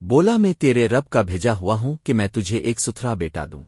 بولا میں تیرے رب کا بھیجا ہوا ہوں کہ میں تجھے ایک ستھرا بیٹا دوں۔